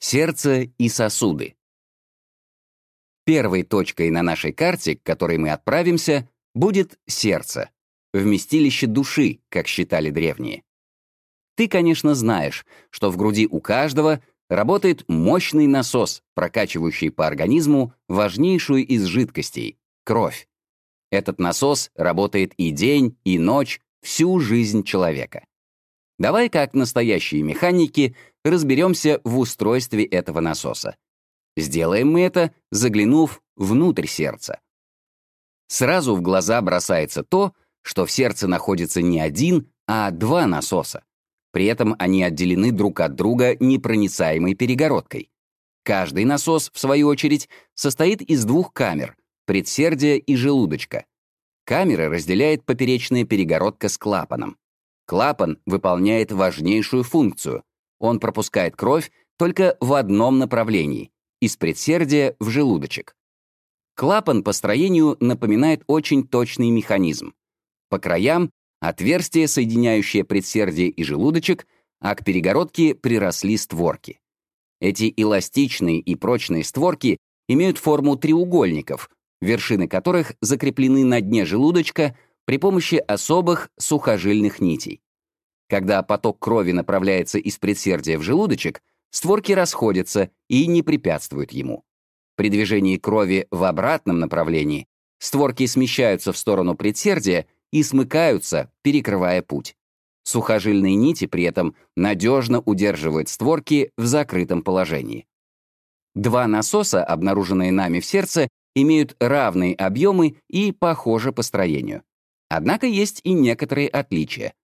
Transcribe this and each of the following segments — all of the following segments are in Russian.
Сердце и сосуды. Первой точкой на нашей карте, к которой мы отправимся, будет сердце, вместилище души, как считали древние. Ты, конечно, знаешь, что в груди у каждого работает мощный насос, прокачивающий по организму важнейшую из жидкостей — кровь. Этот насос работает и день, и ночь, всю жизнь человека. Давай, как настоящие механики, разберемся в устройстве этого насоса. Сделаем мы это, заглянув внутрь сердца. Сразу в глаза бросается то, что в сердце находится не один, а два насоса. При этом они отделены друг от друга непроницаемой перегородкой. Каждый насос, в свою очередь, состоит из двух камер — предсердия и желудочка. Камеры разделяет поперечная перегородка с клапаном. Клапан выполняет важнейшую функцию. Он пропускает кровь только в одном направлении — из предсердия в желудочек. Клапан по строению напоминает очень точный механизм. По краям — отверстие, соединяющее предсердие и желудочек, а к перегородке приросли створки. Эти эластичные и прочные створки имеют форму треугольников, вершины которых закреплены на дне желудочка при помощи особых сухожильных нитей. Когда поток крови направляется из предсердия в желудочек, створки расходятся и не препятствуют ему. При движении крови в обратном направлении створки смещаются в сторону предсердия и смыкаются, перекрывая путь. Сухожильные нити при этом надежно удерживают створки в закрытом положении. Два насоса, обнаруженные нами в сердце, имеют равные объемы и похожи по строению. Однако есть и некоторые отличия.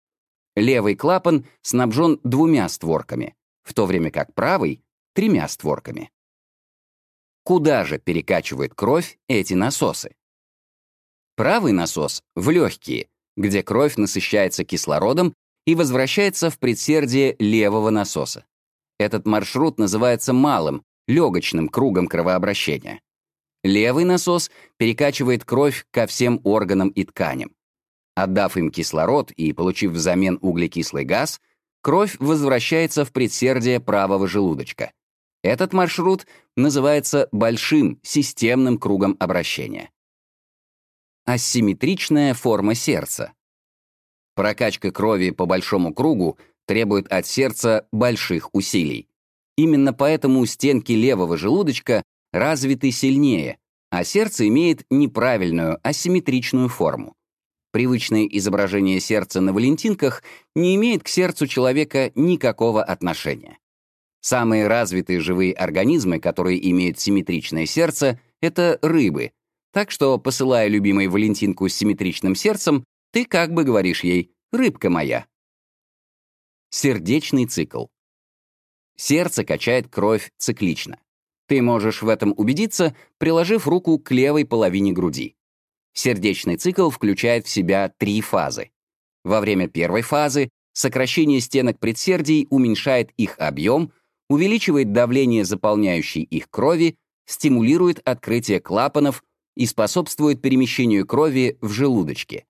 Левый клапан снабжен двумя створками, в то время как правый — тремя створками. Куда же перекачивают кровь эти насосы? Правый насос — в легкие, где кровь насыщается кислородом и возвращается в предсердие левого насоса. Этот маршрут называется малым, легочным кругом кровообращения. Левый насос перекачивает кровь ко всем органам и тканям. Отдав им кислород и получив взамен углекислый газ, кровь возвращается в предсердие правого желудочка. Этот маршрут называется большим системным кругом обращения. Асимметричная форма сердца. Прокачка крови по большому кругу требует от сердца больших усилий. Именно поэтому стенки левого желудочка развиты сильнее, а сердце имеет неправильную асимметричную форму. Привычное изображение сердца на валентинках не имеет к сердцу человека никакого отношения. Самые развитые живые организмы, которые имеют симметричное сердце, это рыбы. Так что, посылая любимой Валентинку с симметричным сердцем, ты как бы говоришь ей «рыбка моя». Сердечный цикл. Сердце качает кровь циклично. Ты можешь в этом убедиться, приложив руку к левой половине груди. Сердечный цикл включает в себя три фазы. Во время первой фазы сокращение стенок предсердий уменьшает их объем, увеличивает давление заполняющей их крови, стимулирует открытие клапанов и способствует перемещению крови в желудочке.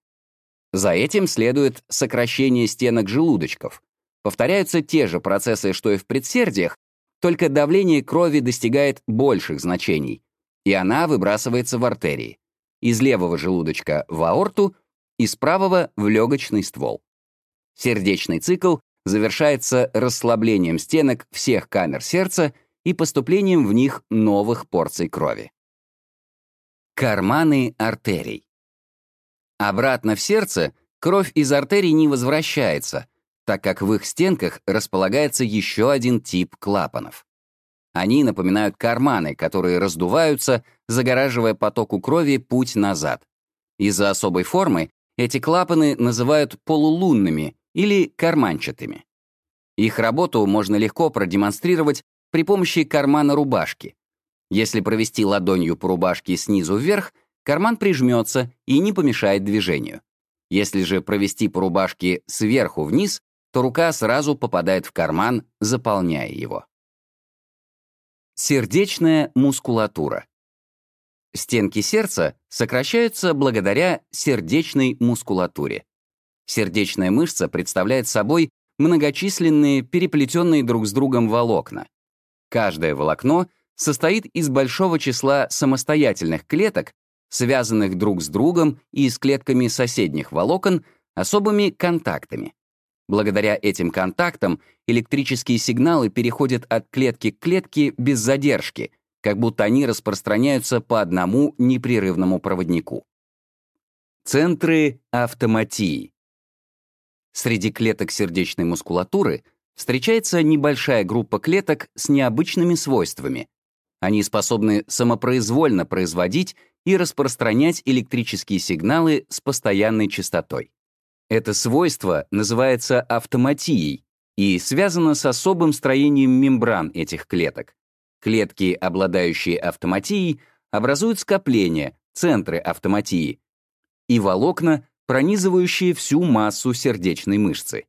За этим следует сокращение стенок желудочков. Повторяются те же процессы, что и в предсердиях, только давление крови достигает больших значений, и она выбрасывается в артерии из левого желудочка в аорту, из правого в легочный ствол. Сердечный цикл завершается расслаблением стенок всех камер сердца и поступлением в них новых порций крови. Карманы артерий. Обратно в сердце кровь из артерий не возвращается, так как в их стенках располагается еще один тип клапанов. Они напоминают карманы, которые раздуваются, загораживая потоку крови путь назад. Из-за особой формы эти клапаны называют полулунными или карманчатыми. Их работу можно легко продемонстрировать при помощи кармана рубашки. Если провести ладонью по рубашке снизу вверх, карман прижмется и не помешает движению. Если же провести по рубашке сверху вниз, то рука сразу попадает в карман, заполняя его. Сердечная мускулатура. Стенки сердца сокращаются благодаря сердечной мускулатуре. Сердечная мышца представляет собой многочисленные переплетенные друг с другом волокна. Каждое волокно состоит из большого числа самостоятельных клеток, связанных друг с другом и с клетками соседних волокон особыми контактами. Благодаря этим контактам электрические сигналы переходят от клетки к клетке без задержки, как будто они распространяются по одному непрерывному проводнику. Центры автоматии. Среди клеток сердечной мускулатуры встречается небольшая группа клеток с необычными свойствами. Они способны самопроизвольно производить и распространять электрические сигналы с постоянной частотой. Это свойство называется автоматией и связано с особым строением мембран этих клеток. Клетки, обладающие автоматией, образуют скопления, центры автоматии, и волокна, пронизывающие всю массу сердечной мышцы.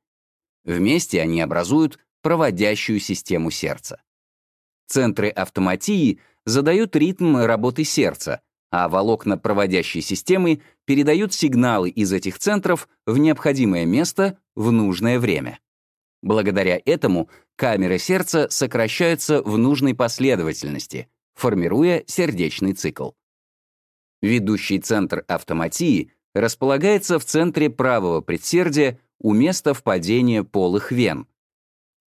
Вместе они образуют проводящую систему сердца. Центры автоматии задают ритм работы сердца, а волокна проводящей системы передают сигналы из этих центров в необходимое место в нужное время. Благодаря этому камеры сердца сокращаются в нужной последовательности, формируя сердечный цикл. Ведущий центр автоматии располагается в центре правого предсердия у места впадения полых вен.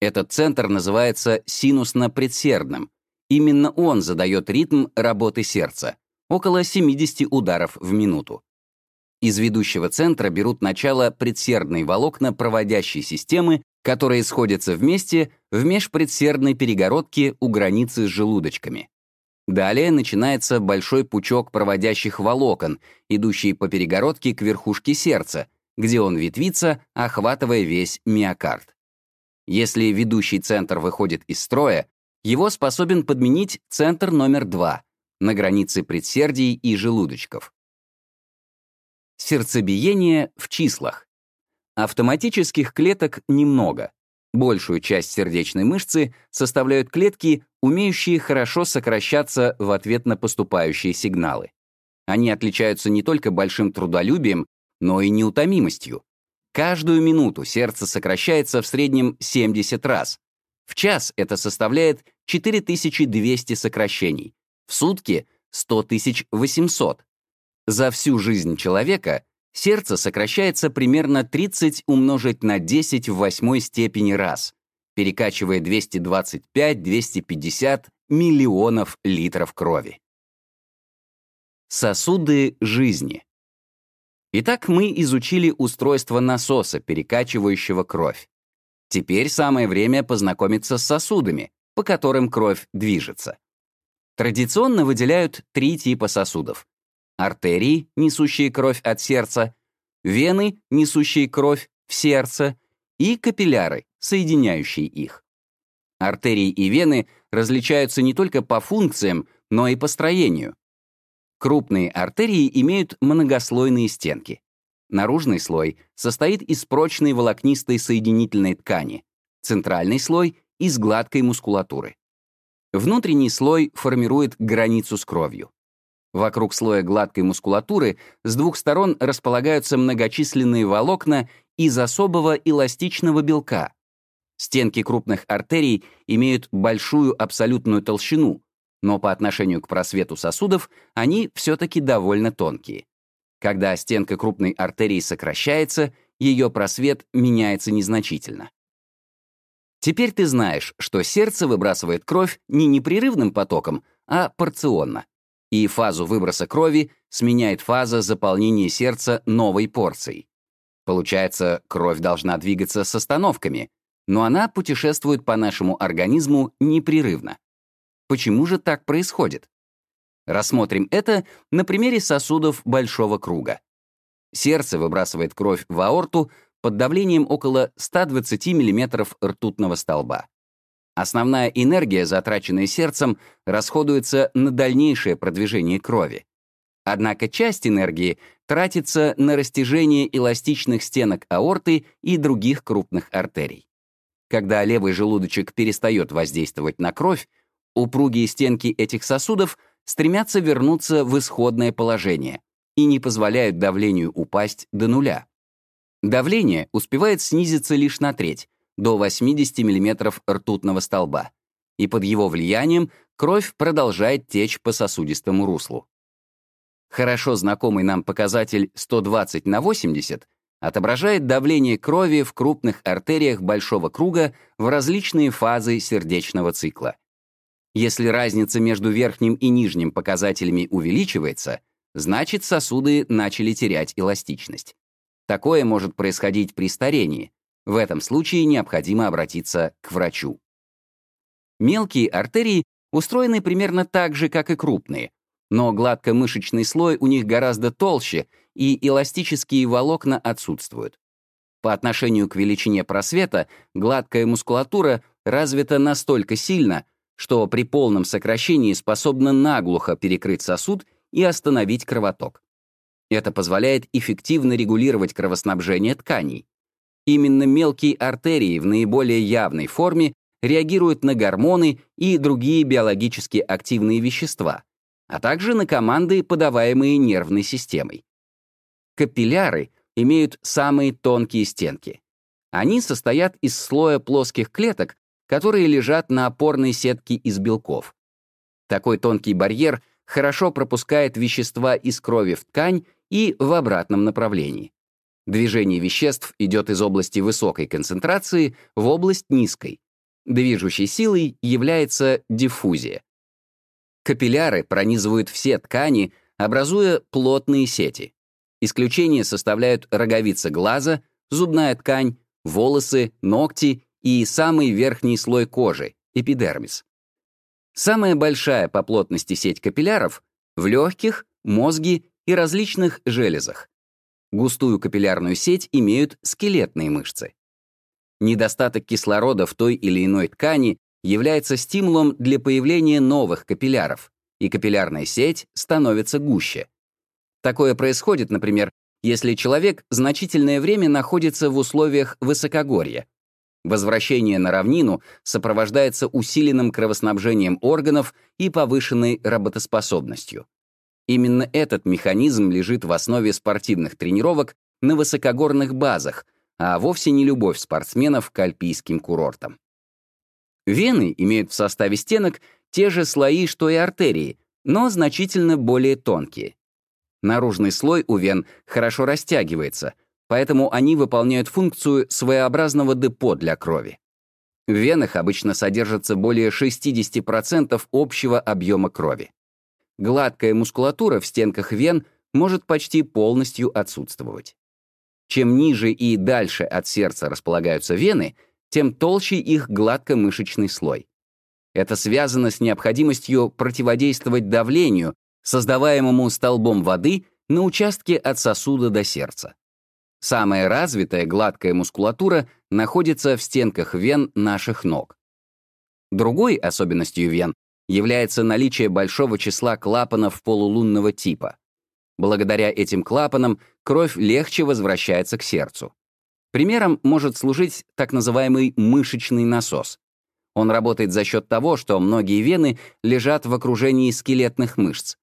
Этот центр называется синусно-предсердным. Именно он задает ритм работы сердца, около 70 ударов в минуту. Из ведущего центра берут начало предсердные волокна проводящей системы, которые сходятся вместе в межпредсердной перегородке у границы с желудочками. Далее начинается большой пучок проводящих волокон, идущий по перегородке к верхушке сердца, где он ветвится, охватывая весь миокард. Если ведущий центр выходит из строя, его способен подменить центр номер два на границе предсердий и желудочков. Сердцебиение в числах. Автоматических клеток немного. Большую часть сердечной мышцы составляют клетки, умеющие хорошо сокращаться в ответ на поступающие сигналы. Они отличаются не только большим трудолюбием, но и неутомимостью. Каждую минуту сердце сокращается в среднем 70 раз. В час это составляет 4200 сокращений, в сутки — 100 800. За всю жизнь человека сердце сокращается примерно 30 умножить на 10 в восьмой степени раз, перекачивая 225-250 миллионов литров крови. Сосуды жизни. Итак, мы изучили устройство насоса, перекачивающего кровь. Теперь самое время познакомиться с сосудами, по которым кровь движется. Традиционно выделяют три типа сосудов. Артерии, несущие кровь от сердца, вены, несущие кровь в сердце, и капилляры, соединяющие их. Артерии и вены различаются не только по функциям, но и по строению. Крупные артерии имеют многослойные стенки. Наружный слой состоит из прочной волокнистой соединительной ткани, центральный слой — из гладкой мускулатуры. Внутренний слой формирует границу с кровью. Вокруг слоя гладкой мускулатуры с двух сторон располагаются многочисленные волокна из особого эластичного белка. Стенки крупных артерий имеют большую абсолютную толщину, но по отношению к просвету сосудов они все-таки довольно тонкие. Когда стенка крупной артерии сокращается, ее просвет меняется незначительно. Теперь ты знаешь, что сердце выбрасывает кровь не непрерывным потоком, а порционно. И фазу выброса крови сменяет фаза заполнения сердца новой порцией. Получается, кровь должна двигаться с остановками, но она путешествует по нашему организму непрерывно. Почему же так происходит? Рассмотрим это на примере сосудов большого круга. Сердце выбрасывает кровь в аорту под давлением около 120 мм ртутного столба. Основная энергия, затраченная сердцем, расходуется на дальнейшее продвижение крови. Однако часть энергии тратится на растяжение эластичных стенок аорты и других крупных артерий. Когда левый желудочек перестает воздействовать на кровь, Упругие стенки этих сосудов стремятся вернуться в исходное положение и не позволяют давлению упасть до нуля. Давление успевает снизиться лишь на треть, до 80 мм ртутного столба. и под его влиянием кровь продолжает течь по сосудистому руслу. Хорошо знакомый нам показатель 120 на 80 отображает давление крови в крупных артериях большого круга в различные фазы сердечного цикла. Если разница между верхним и нижним показателями увеличивается, значит сосуды начали терять эластичность. Такое может происходить при старении. В этом случае необходимо обратиться к врачу. Мелкие артерии устроены примерно так же, как и крупные, но гладкомышечный слой у них гораздо толще, и эластические волокна отсутствуют. По отношению к величине просвета гладкая мускулатура развита настолько сильно, что при полном сокращении способна наглухо перекрыть сосуд и остановить кровоток. Это позволяет эффективно регулировать кровоснабжение тканей. Именно мелкие артерии в наиболее явной форме реагируют на гормоны и другие биологически активные вещества, а также на команды, подаваемые нервной системой. Капилляры имеют самые тонкие стенки. Они состоят из слоя плоских клеток, которые лежат на опорной сетке из белков. Такой тонкий барьер хорошо пропускает вещества из крови в ткань и в обратном направлении. Движение веществ идет из области высокой концентрации в область низкой. Движущей силой является диффузия. Капилляры пронизывают все ткани, образуя плотные сети. Исключение составляют роговица глаза, зубная ткань, волосы, ногти и самый верхний слой кожи — эпидермис. Самая большая по плотности сеть капилляров в легких, мозге и различных железах. Густую капиллярную сеть имеют скелетные мышцы. Недостаток кислорода в той или иной ткани является стимулом для появления новых капилляров, и капиллярная сеть становится гуще. Такое происходит, например, если человек значительное время находится в условиях высокогорья. Возвращение на равнину сопровождается усиленным кровоснабжением органов и повышенной работоспособностью. Именно этот механизм лежит в основе спортивных тренировок на высокогорных базах, а вовсе не любовь спортсменов к альпийским курортам. Вены имеют в составе стенок те же слои, что и артерии, но значительно более тонкие. Наружный слой у вен хорошо растягивается, поэтому они выполняют функцию своеобразного депо для крови. В венах обычно содержится более 60% общего объема крови гладкая мускулатура в стенках вен может почти полностью отсутствовать. Чем ниже и дальше от сердца располагаются вены, тем толще их гладкомышечный слой. Это связано с необходимостью противодействовать давлению, создаваемому столбом воды на участке от сосуда до сердца. Самая развитая гладкая мускулатура находится в стенках вен наших ног. Другой особенностью вен является наличие большого числа клапанов полулунного типа. Благодаря этим клапанам кровь легче возвращается к сердцу. Примером может служить так называемый мышечный насос. Он работает за счет того, что многие вены лежат в окружении скелетных мышц.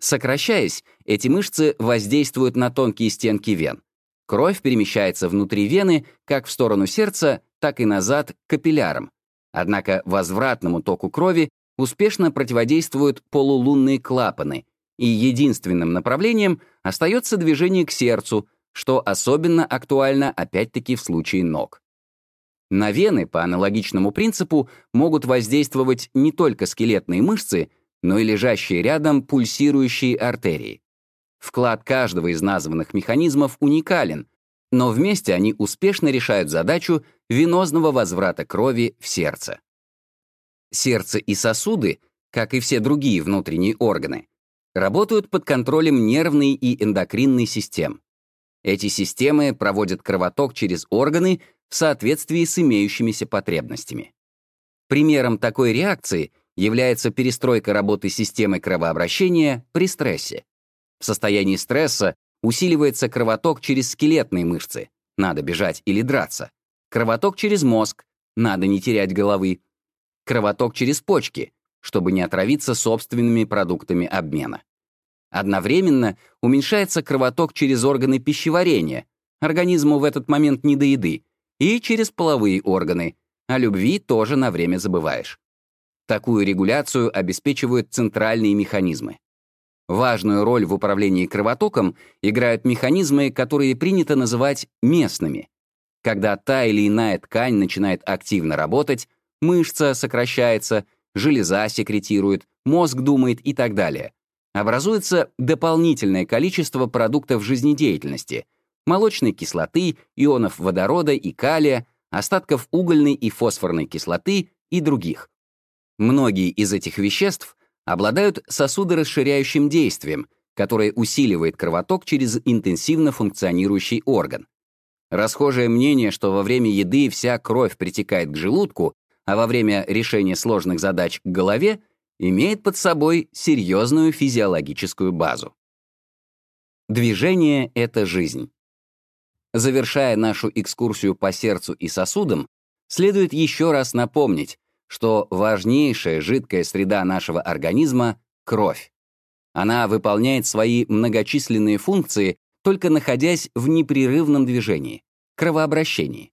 Сокращаясь, эти мышцы воздействуют на тонкие стенки вен. Кровь перемещается внутри вены как в сторону сердца, так и назад к капиллярам. Однако возвратному току крови успешно противодействуют полулунные клапаны, и единственным направлением остается движение к сердцу, что особенно актуально опять-таки в случае ног. На вены по аналогичному принципу могут воздействовать не только скелетные мышцы, но и лежащие рядом пульсирующие артерии. Вклад каждого из названных механизмов уникален, но вместе они успешно решают задачу венозного возврата крови в сердце. Сердце и сосуды, как и все другие внутренние органы, работают под контролем нервной и эндокринной систем. Эти системы проводят кровоток через органы в соответствии с имеющимися потребностями. Примером такой реакции является перестройка работы системы кровообращения при стрессе. В состоянии стресса усиливается кровоток через скелетные мышцы, надо бежать или драться, кровоток через мозг, надо не терять головы, кровоток через почки, чтобы не отравиться собственными продуктами обмена. Одновременно уменьшается кровоток через органы пищеварения, организму в этот момент не до еды, и через половые органы, о любви тоже на время забываешь. Такую регуляцию обеспечивают центральные механизмы. Важную роль в управлении кровотоком играют механизмы, которые принято называть местными. Когда та или иная ткань начинает активно работать, мышца сокращается, железа секретирует, мозг думает и так далее. Образуется дополнительное количество продуктов жизнедеятельности — молочной кислоты, ионов водорода и калия, остатков угольной и фосфорной кислоты и других. Многие из этих веществ обладают сосудорасширяющим действием, которое усиливает кровоток через интенсивно функционирующий орган. Расхожее мнение, что во время еды вся кровь притекает к желудку, а во время решения сложных задач к голове, имеет под собой серьезную физиологическую базу. Движение — это жизнь. Завершая нашу экскурсию по сердцу и сосудам, следует еще раз напомнить, что важнейшая жидкая среда нашего организма — кровь. Она выполняет свои многочисленные функции, только находясь в непрерывном движении — кровообращении.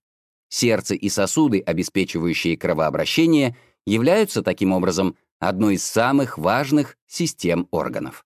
Сердце и сосуды, обеспечивающие кровообращение, являются таким образом одной из самых важных систем органов.